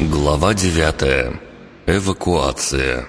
Глава девятая. Эвакуация.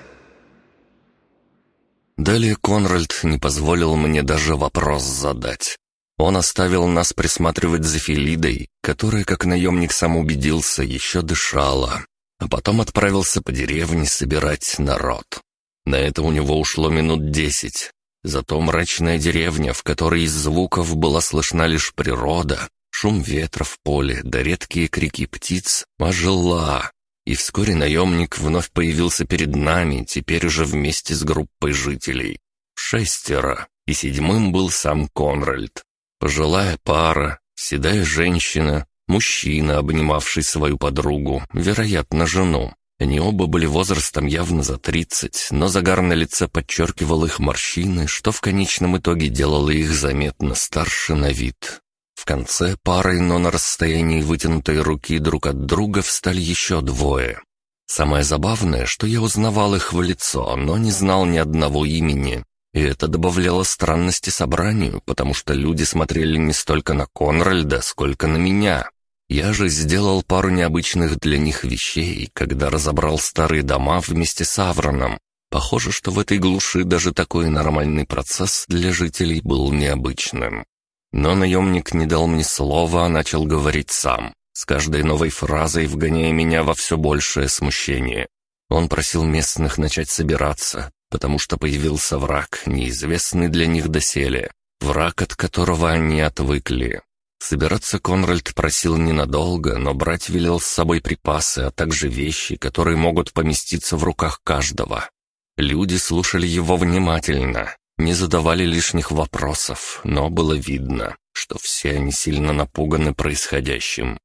Далее Конральд не позволил мне даже вопрос задать. Он оставил нас присматривать за Филидой, которая, как наемник сам убедился, еще дышала, а потом отправился по деревне собирать народ. На это у него ушло минут десять. Зато мрачная деревня, в которой из звуков была слышна лишь природа, Шум ветра в поле, да редкие крики птиц ожила. И вскоре наемник вновь появился перед нами, теперь уже вместе с группой жителей. Шестеро, и седьмым был сам Конральд. Пожилая пара, седая женщина, мужчина, обнимавший свою подругу, вероятно, жену. Они оба были возрастом явно за тридцать, но загар на лице подчеркивал их морщины, что в конечном итоге делало их заметно старше на вид. В конце парой, но на расстоянии вытянутой руки друг от друга встали еще двое. Самое забавное, что я узнавал их в лицо, но не знал ни одного имени. И это добавляло странности собранию, потому что люди смотрели не столько на Конральда, сколько на меня. Я же сделал пару необычных для них вещей, когда разобрал старые дома вместе с Авроном. Похоже, что в этой глуши даже такой нормальный процесс для жителей был необычным. Но наемник не дал мне слова, а начал говорить сам, с каждой новой фразой вгоняя меня во все большее смущение. Он просил местных начать собираться, потому что появился враг, неизвестный для них доселе, враг, от которого они отвыкли. Собираться Конральд просил ненадолго, но брать велел с собой припасы, а также вещи, которые могут поместиться в руках каждого. Люди слушали его внимательно, не задавали лишних вопросов, но было видно, что все они сильно напуганы происходящим.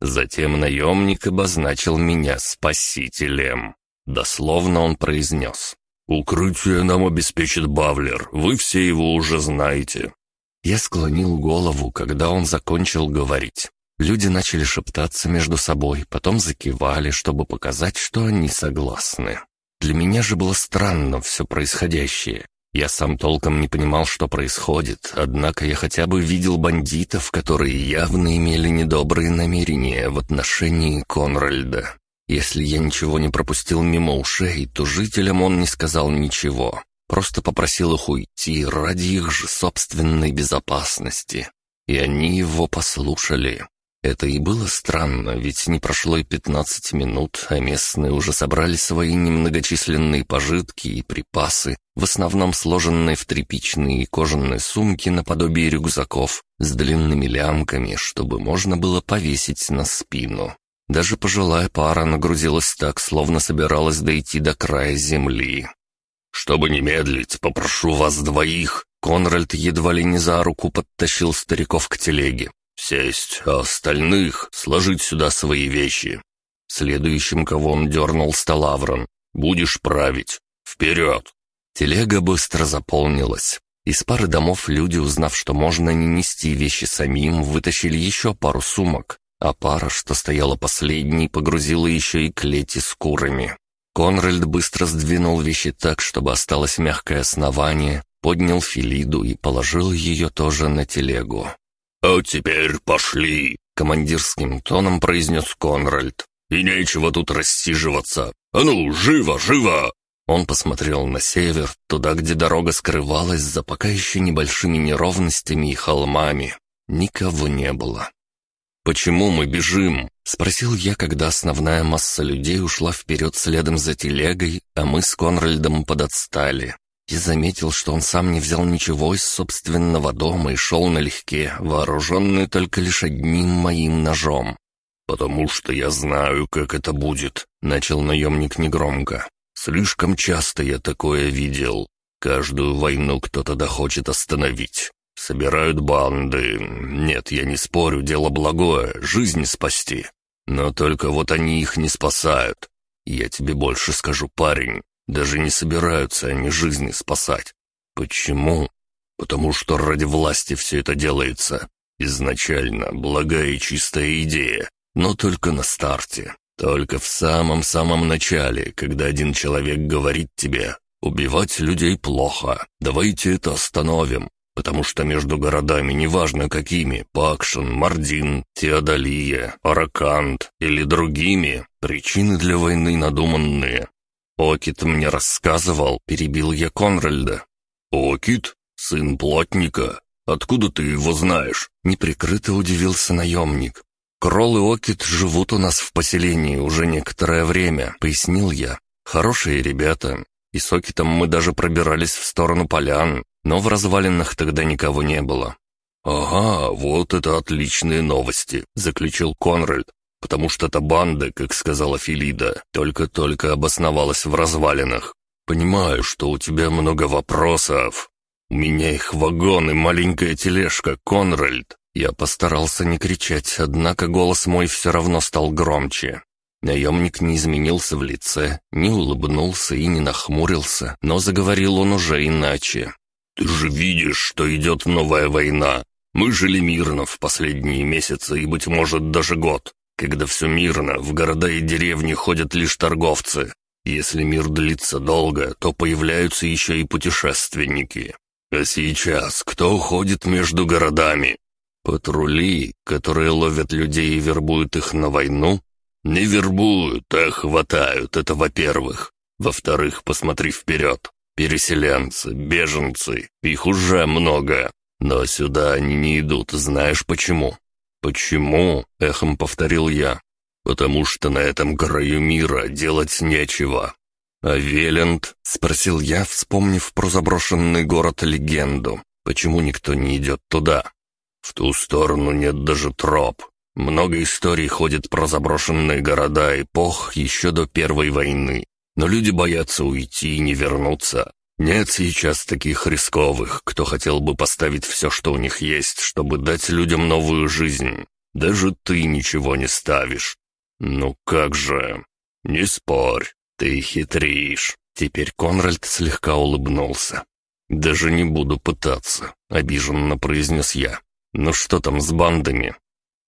Затем наемник обозначил меня спасителем. Дословно он произнес. «Укрытие нам обеспечит Бавлер, вы все его уже знаете». Я склонил голову, когда он закончил говорить. Люди начали шептаться между собой, потом закивали, чтобы показать, что они согласны. Для меня же было странно все происходящее. Я сам толком не понимал, что происходит, однако я хотя бы видел бандитов, которые явно имели недобрые намерения в отношении Конральда. Если я ничего не пропустил мимо ушей, то жителям он не сказал ничего, просто попросил их уйти ради их же собственной безопасности. И они его послушали. Это и было странно, ведь не прошло и пятнадцать минут, а местные уже собрали свои немногочисленные пожитки и припасы, в основном сложенные в тряпичные и кожаные сумки наподобие рюкзаков с длинными лямками, чтобы можно было повесить на спину. Даже пожилая пара нагрузилась так, словно собиралась дойти до края земли. «Чтобы не медлить, попрошу вас двоих!» Конральд едва ли не за руку подтащил стариков к телеге. «Сесть, а остальных сложить сюда свои вещи». Следующим, кого он дернул, стал Аврон. «Будешь править. Вперед!» Телега быстро заполнилась. Из пары домов люди, узнав, что можно не нести вещи самим, вытащили еще пару сумок, а пара, что стояла последней, погрузила еще и клети с курами. Конральд быстро сдвинул вещи так, чтобы осталось мягкое основание, поднял Филиду и положил ее тоже на телегу. «А теперь пошли!» — командирским тоном произнес Конральд. «И нечего тут рассиживаться! А ну, живо, живо!» Он посмотрел на север, туда, где дорога скрывалась за пока еще небольшими неровностями и холмами. Никого не было. «Почему мы бежим?» — спросил я, когда основная масса людей ушла вперед следом за телегой, а мы с Конральдом подотстали. Я заметил, что он сам не взял ничего из собственного дома и шел налегке, вооруженный только лишь одним моим ножом. «Потому что я знаю, как это будет», — начал наемник негромко. Слишком часто я такое видел. Каждую войну кто-то дохочет остановить. Собирают банды. Нет, я не спорю, дело благое, жизнь спасти. Но только вот они их не спасают. Я тебе больше скажу, парень. Даже не собираются они жизни спасать. Почему? Потому что ради власти все это делается. Изначально благая и чистая идея, но только на старте. Только в самом-самом начале, когда один человек говорит тебе «Убивать людей плохо, давайте это остановим», потому что между городами, неважно какими, Пакшин, Мардин, Теодолия, Аракант или другими, причины для войны надуманные. Окит мне рассказывал, перебил я Конральда. «Окит? Сын плотника? Откуда ты его знаешь?» Неприкрыто удивился наемник. «Кролл и Окит живут у нас в поселении уже некоторое время», — пояснил я. «Хорошие ребята. И с Окитом мы даже пробирались в сторону полян, но в развалинах тогда никого не было». «Ага, вот это отличные новости», — заключил Конральд. «Потому что эта банда, как сказала Филида, только-только обосновалась в развалинах. Понимаю, что у тебя много вопросов, «У меня их вагон и маленькая тележка, Конральд!» Я постарался не кричать, однако голос мой все равно стал громче. Наемник не изменился в лице, не улыбнулся и не нахмурился, но заговорил он уже иначе. «Ты же видишь, что идет новая война. Мы жили мирно в последние месяцы и, быть может, даже год. Когда все мирно, в города и деревни ходят лишь торговцы. Если мир длится долго, то появляются еще и путешественники. А сейчас кто ходит между городами? Патрули, которые ловят людей и вербуют их на войну? Не вербуют, а хватают, это во-первых. Во-вторых, посмотри вперед. Переселенцы, беженцы, их уже много. Но сюда они не идут, знаешь почему? «Почему?» — эхом повторил я. «Потому что на этом краю мира делать нечего. «А Веленд?» — спросил я, вспомнив про заброшенный город-легенду. «Почему никто не идет туда?» «В ту сторону нет даже троп. Много историй ходит про заброшенные города эпох еще до Первой войны. Но люди боятся уйти и не вернуться. Нет сейчас таких рисковых, кто хотел бы поставить все, что у них есть, чтобы дать людям новую жизнь. Даже ты ничего не ставишь. Ну как же? Не спорь. «Ты хитришь!» Теперь Конральд слегка улыбнулся. «Даже не буду пытаться», — обиженно произнес я. «Ну что там с бандами?»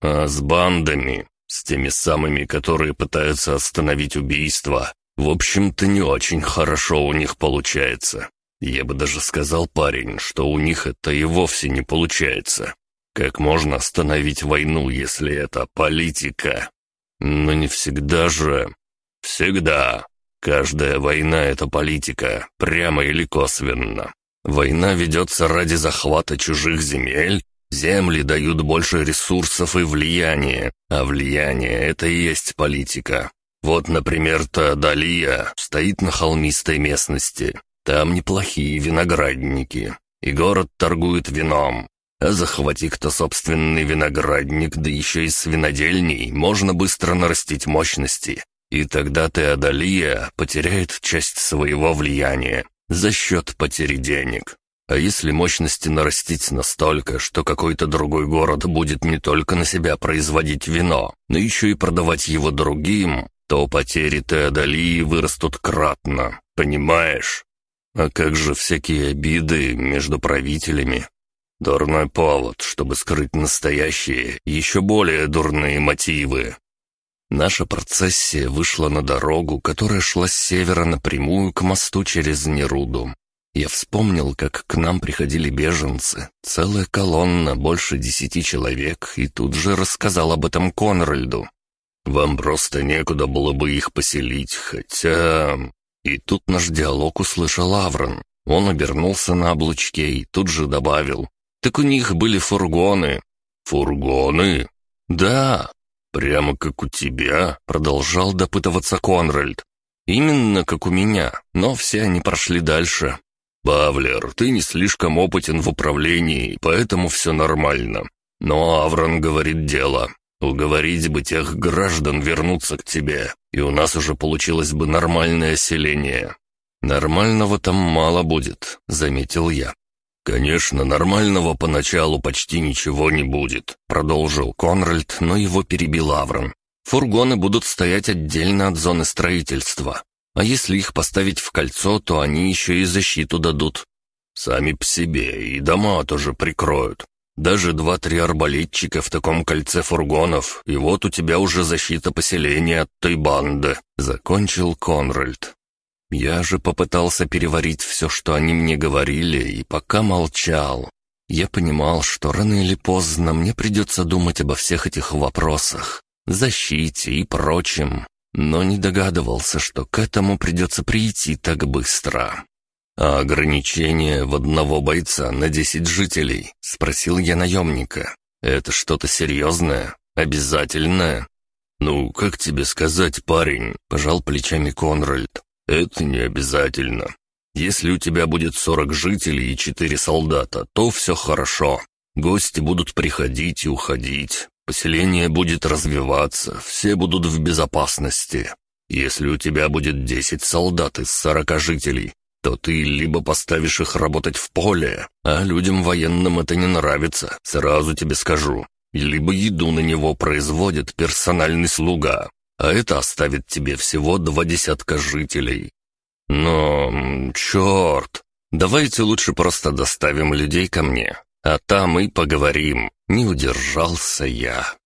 «А с бандами, с теми самыми, которые пытаются остановить убийство, в общем-то не очень хорошо у них получается. Я бы даже сказал, парень, что у них это и вовсе не получается. Как можно остановить войну, если это политика? Но не всегда же. Всегда. Каждая война — это политика, прямо или косвенно. Война ведется ради захвата чужих земель, земли дают больше ресурсов и влияния, а влияние — это и есть политика. Вот, например, Таадалия стоит на холмистой местности. Там неплохие виноградники, и город торгует вином. А захвати кто собственный виноградник, да еще и с винодельней, можно быстро нарастить мощности, и тогда Теодолия потеряет часть своего влияния за счет потери денег. А если мощности нарастить настолько, что какой-то другой город будет не только на себя производить вино, но еще и продавать его другим, то потери Теодолии вырастут кратно, понимаешь? А как же всякие обиды между правителями? Дурной повод, чтобы скрыть настоящие, еще более дурные мотивы. Наша процессия вышла на дорогу, которая шла с севера напрямую к мосту через Неруду. Я вспомнил, как к нам приходили беженцы, целая колонна, больше десяти человек, и тут же рассказал об этом Конральду. «Вам просто некуда было бы их поселить, хотя...» И тут наш диалог услышал Аврон. Он обернулся на облучке и тут же добавил. «Так у них были фургоны». «Фургоны?» «Да, «Прямо как у тебя?» — продолжал допытываться Конральд. «Именно как у меня, но все они прошли дальше». «Павлер, ты не слишком опытен в управлении, поэтому все нормально. Но Аврон говорит дело. Уговорить бы тех граждан вернуться к тебе, и у нас уже получилось бы нормальное селение». «Нормального там мало будет», — заметил я. «Конечно, нормального поначалу почти ничего не будет», — продолжил Конральд, но его перебил Аврон. «Фургоны будут стоять отдельно от зоны строительства. А если их поставить в кольцо, то они еще и защиту дадут. Сами по себе, и дома тоже прикроют. Даже два-три арбалетчика в таком кольце фургонов, и вот у тебя уже защита поселения от той банды», — закончил Конральд. Я же попытался переварить все, что они мне говорили, и пока молчал. Я понимал, что рано или поздно мне придется думать обо всех этих вопросах, защите и прочем, но не догадывался, что к этому придется прийти так быстро. «А ограничение в одного бойца на десять жителей?» — спросил я наемника. «Это что-то серьезное? Обязательное?» «Ну, как тебе сказать, парень?» — пожал плечами Конральд. «Это не обязательно. Если у тебя будет сорок жителей и четыре солдата, то все хорошо. Гости будут приходить и уходить. Поселение будет развиваться, все будут в безопасности. Если у тебя будет десять солдат из сорока жителей, то ты либо поставишь их работать в поле, а людям военным это не нравится, сразу тебе скажу, либо еду на него производит персональный слуга, а это оставит тебе всего два десятка жителей. Но, черт, давайте лучше просто доставим людей ко мне, а там и поговорим. Не удержался я.